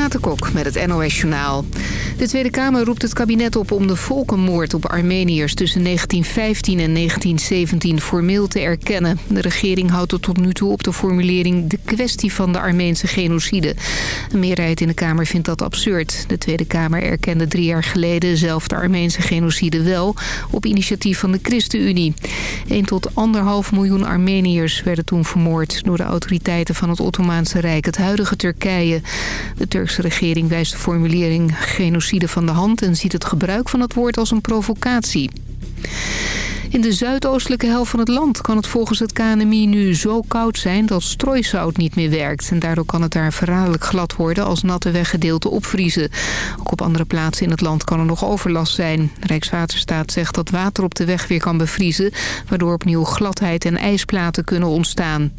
Renate Kok met het NOS Journaal. De Tweede Kamer roept het kabinet op om de volkenmoord op Armeniërs tussen 1915 en 1917 formeel te erkennen. De regering houdt er tot nu toe op de formulering de kwestie van de Armeense genocide. Een meerderheid in de Kamer vindt dat absurd. De Tweede Kamer erkende drie jaar geleden zelf de Armeense genocide wel op initiatief van de ChristenUnie. 1 tot 1,5 miljoen Armeniërs werden toen vermoord door de autoriteiten van het Ottomaanse Rijk, het huidige Turkije. De regering wijst de formulering genocide van de hand... en ziet het gebruik van het woord als een provocatie. In de zuidoostelijke helft van het land kan het volgens het KNMI nu zo koud zijn dat strooisout niet meer werkt. En daardoor kan het daar verraderlijk glad worden als natte weggedeelten opvriezen. Ook op andere plaatsen in het land kan er nog overlast zijn. Rijkswaterstaat zegt dat water op de weg weer kan bevriezen, waardoor opnieuw gladheid en ijsplaten kunnen ontstaan.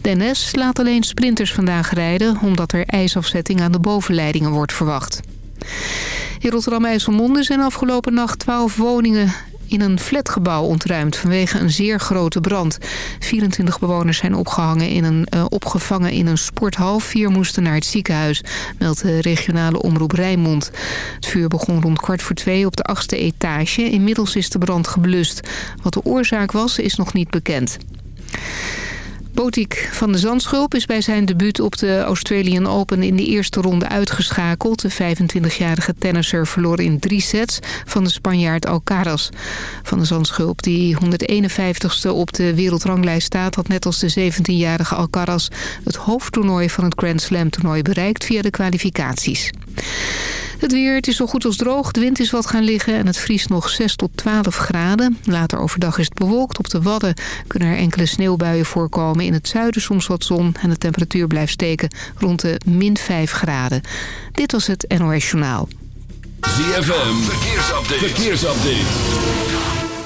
De laat alleen sprinters vandaag rijden omdat er ijsafzetting aan de bovenleidingen wordt verwacht. In Rotterdam-IJsselmonde zijn afgelopen nacht 12 woningen in een flatgebouw ontruimd vanwege een zeer grote brand. 24 bewoners zijn opgehangen in een, uh, opgevangen in een sporthal. Vier moesten naar het ziekenhuis, meldt de regionale omroep Rijnmond. Het vuur begon rond kwart voor twee op de achtste etage. Inmiddels is de brand geblust. Wat de oorzaak was, is nog niet bekend. Botik van de Zandschulp is bij zijn debuut op de Australian Open in de eerste ronde uitgeschakeld. De 25-jarige tennisser verloor in drie sets van de Spanjaard Alcaraz. Van de Zandschulp, die 151ste op de wereldranglijst staat... had net als de 17-jarige Alcaraz het hoofdtoernooi van het Grand Slam toernooi bereikt via de kwalificaties. Het weer, het is zo goed als droog. De wind is wat gaan liggen en het vriest nog 6 tot 12 graden. Later overdag is het bewolkt. Op de Wadden kunnen er enkele sneeuwbuien voorkomen. In het zuiden soms wat zon en de temperatuur blijft steken rond de min 5 graden. Dit was het NOS Journaal. ZFM, verkeersupdate. verkeersupdate.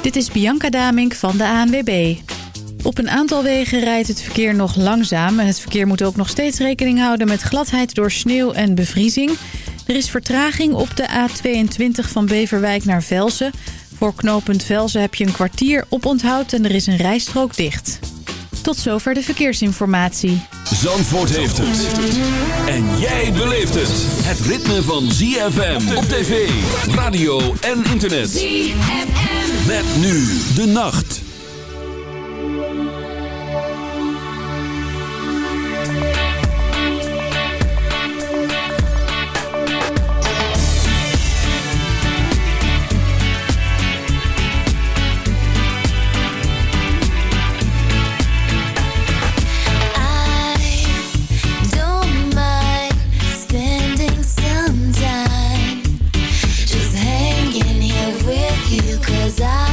Dit is Bianca Damink van de ANWB. Op een aantal wegen rijdt het verkeer nog langzaam... en het verkeer moet ook nog steeds rekening houden met gladheid door sneeuw en bevriezing... Er is vertraging op de A22 van Beverwijk naar Velsen. Voor knooppunt Velsen heb je een kwartier op onthoud en er is een rijstrook dicht. Tot zover de verkeersinformatie. Zandvoort heeft het. En jij beleeft het. Het ritme van ZFM op tv, radio en internet. ZFM. Met nu de nacht. глаза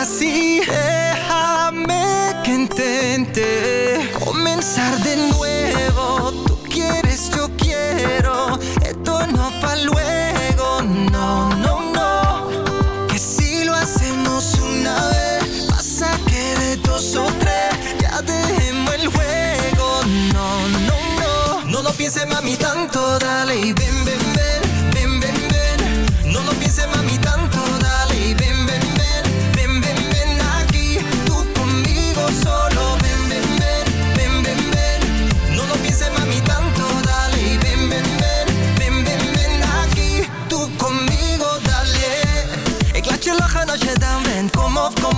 assim.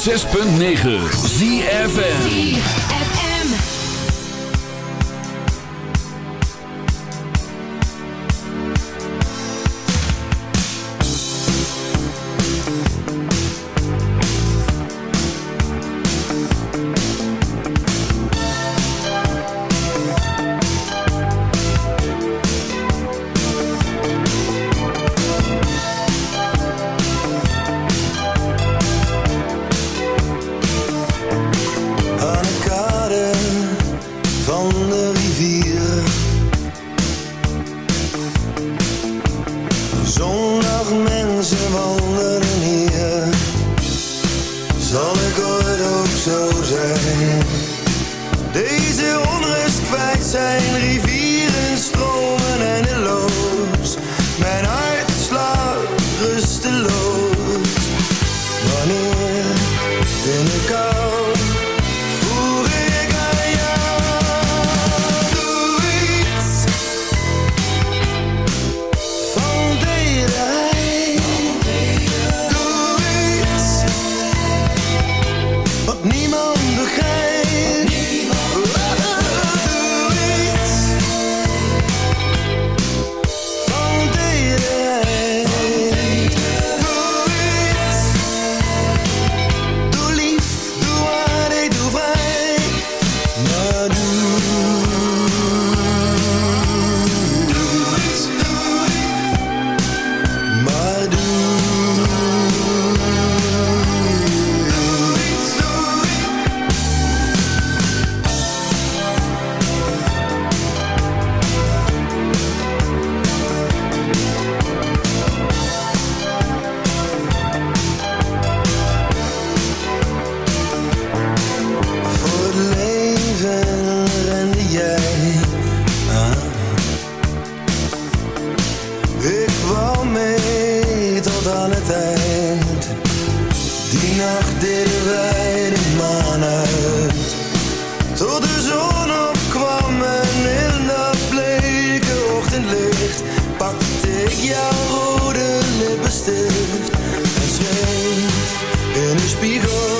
106.9 ZFN spiegel.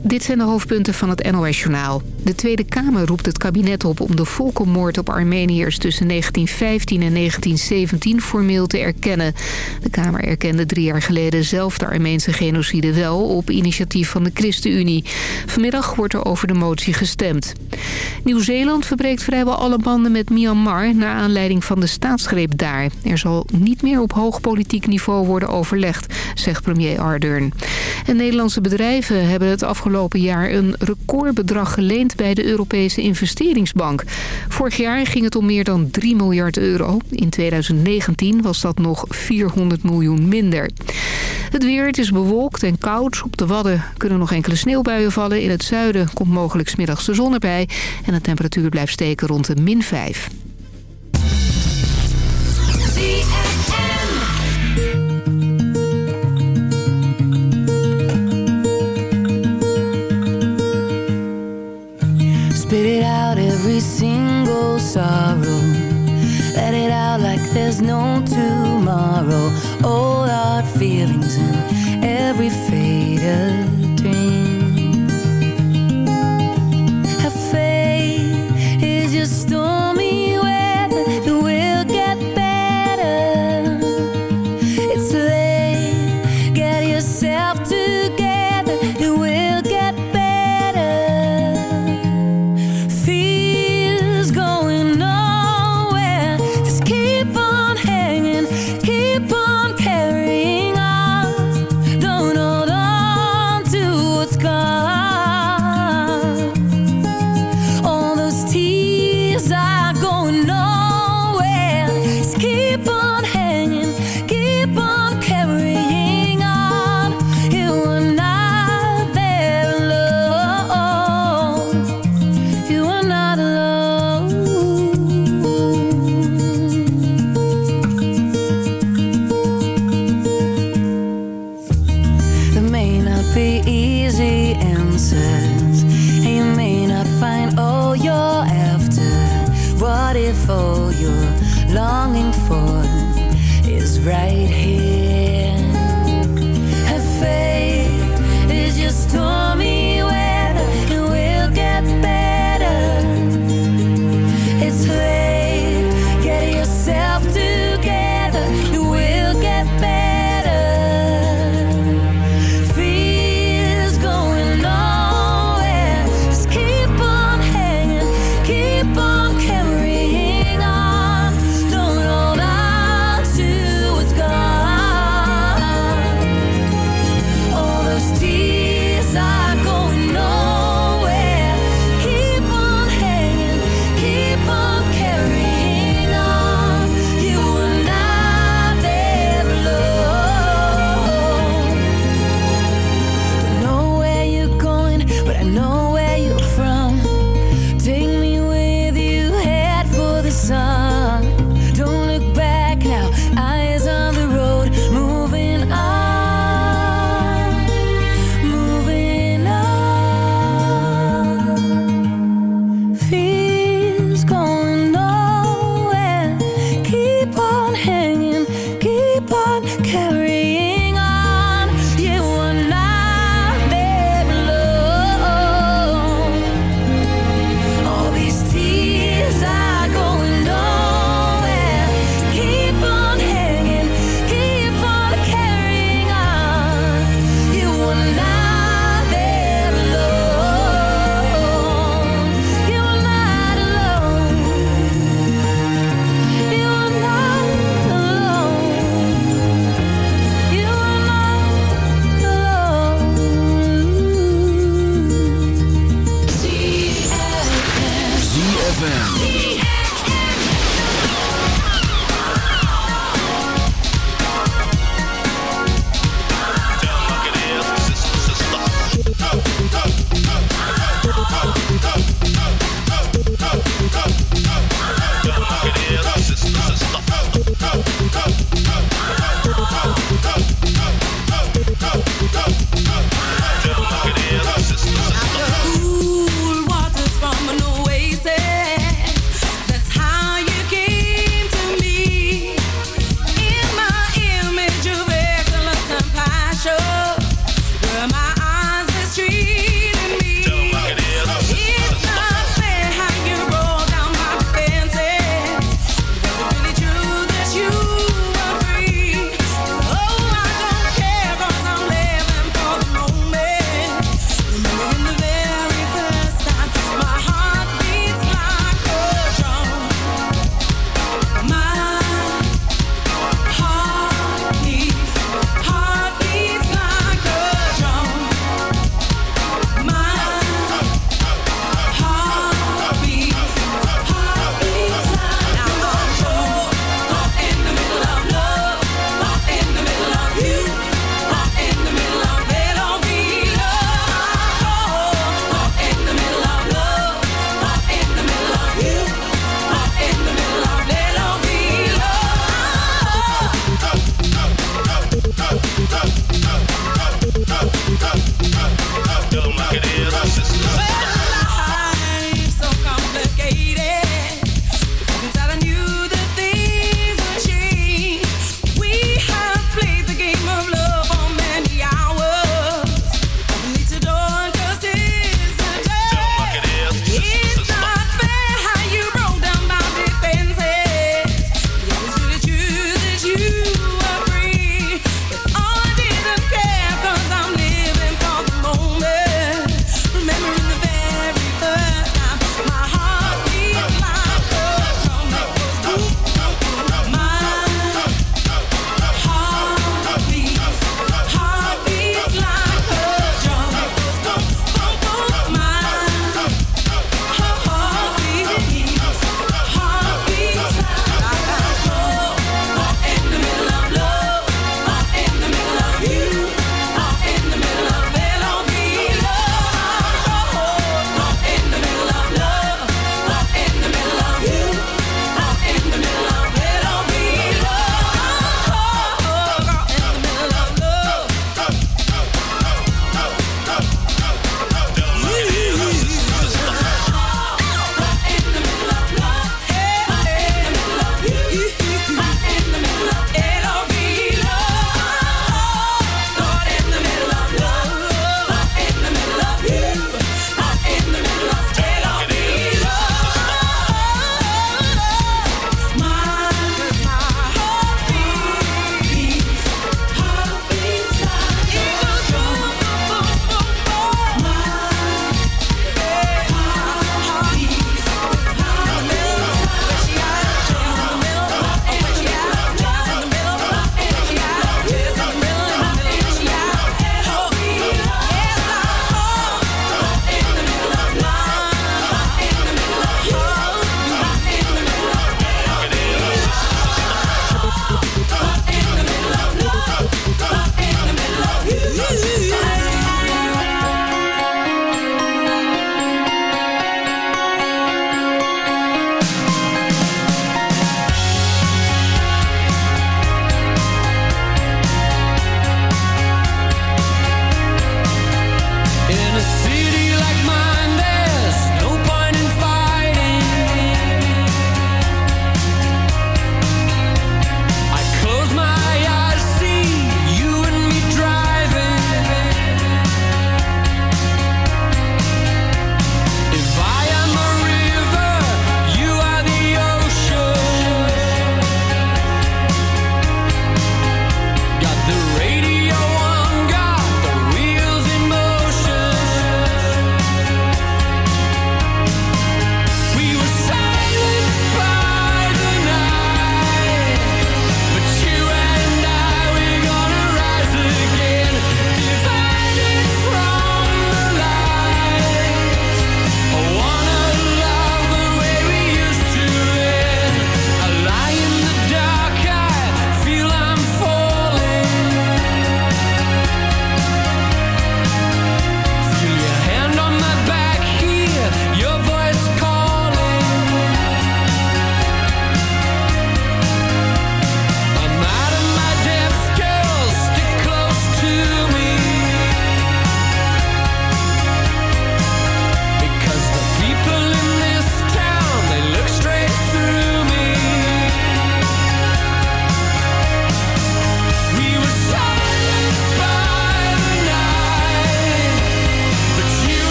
dit zijn de hoofdpunten van het NOS-journaal. De Tweede Kamer roept het kabinet op om de volkenmoord op Armeniërs tussen 1915 en 1917 formeel te erkennen. De Kamer erkende drie jaar geleden zelf de Armeense genocide wel op initiatief van de ChristenUnie. Vanmiddag wordt er over de motie gestemd. Nieuw-Zeeland verbreekt vrijwel alle banden met Myanmar naar aanleiding van de staatsgreep daar. Er zal niet meer op hoog politiek niveau worden overlegd, zegt premier Ardern. En Nederlandse bedrijven hebben het afgelopen jaar een recordbedrag geleend bij de Europese investeringsbank. Vorig jaar ging het om meer dan 3 miljard euro. In 2019 was dat nog 400 miljoen minder. Het weer, het is bewolkt en koud. Op de Wadden kunnen nog enkele sneeuwbuien vallen. In het zuiden komt mogelijk smiddags de zon erbij. En de temperatuur blijft steken rond de min 5. Spit it out every single sorrow. Let it out like there's no tomorrow. All our feelings in every faded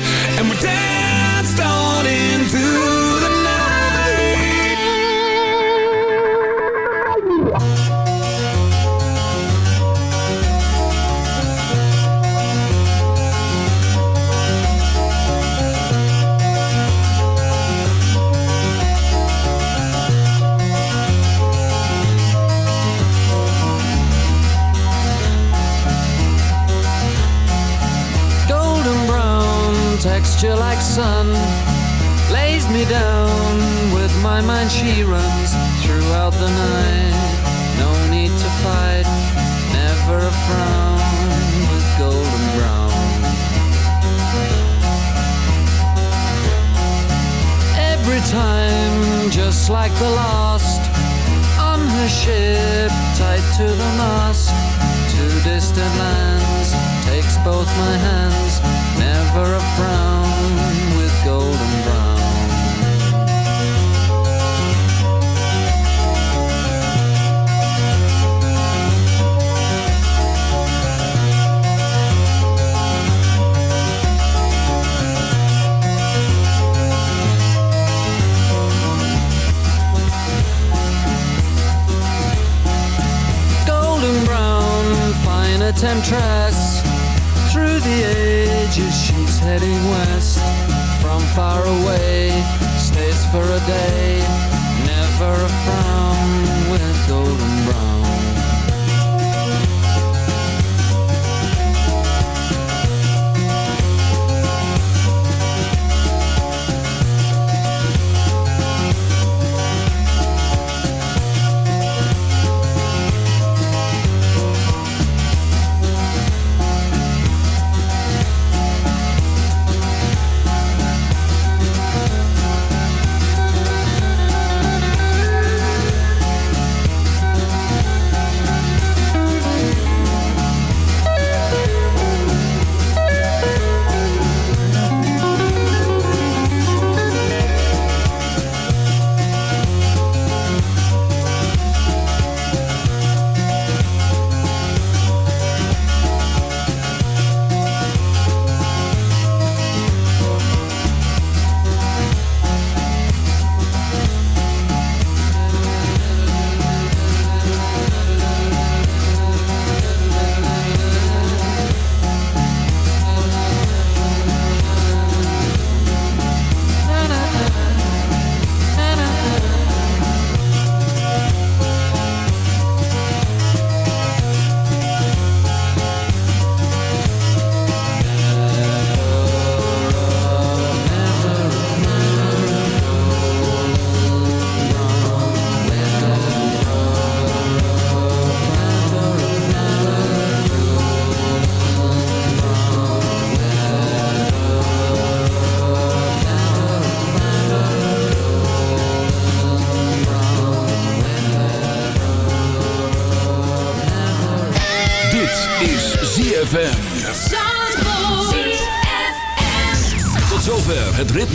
and we're dancing